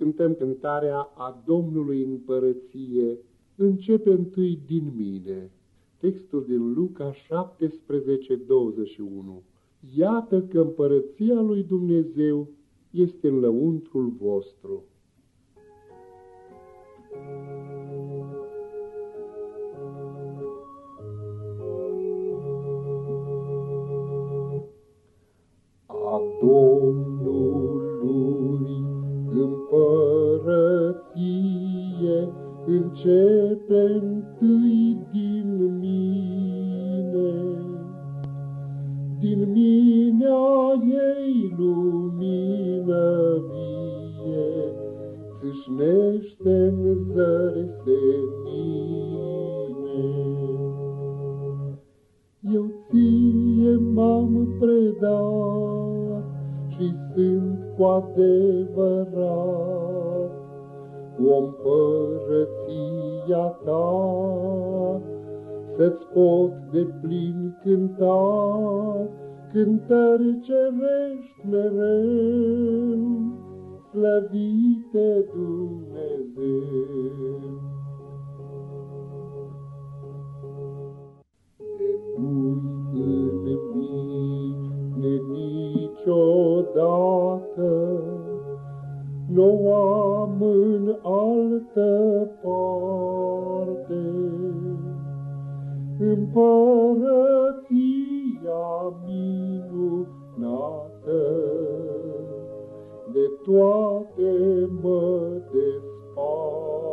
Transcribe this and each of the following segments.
cântăm cântarea a Domnului împărăție, începe întâi din mine. Textul din Luca 17, 21. Iată că împărăția lui Dumnezeu este în lăuntrul vostru. A Domnului începe întâi din mine. Din minea ei lumină vie, Țâșnește-n zări senine. Eu ție m-am predat și sunt cu adevărat o împărăția ta, Să-ți pot de plin cânta cântări cerești mereu, Slăvite Dumnezeu. Nu am în altă parte. Împărăția minunată, de toate mă desparte.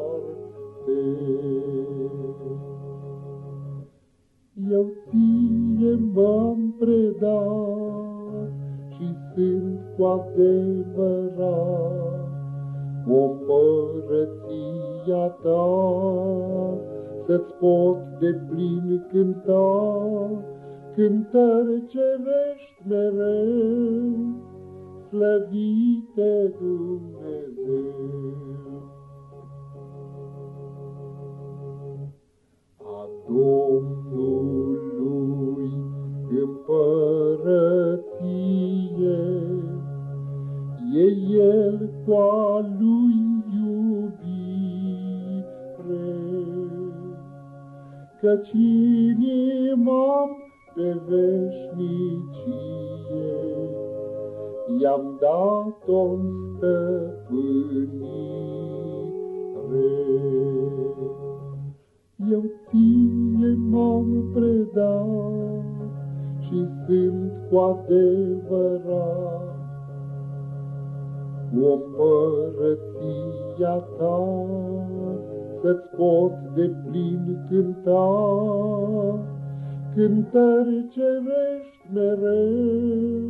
Eu ție m-am predat și sunt cu adevărat o împărăția ta, Să-ți pot de plin cânta cântări cerești mereu, Slăvite Dumnezeu. A Domnului împărăție, E El cu a Lui iubire, Căci inima pe veșnicie I-am dat-o stăpânire. Eu ție m-am predat și sunt cu adevărat o împărăția ta, Să-ți pot de plin cânta cântări cerești mereu,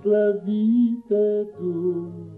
Slăvite Dumnezeu.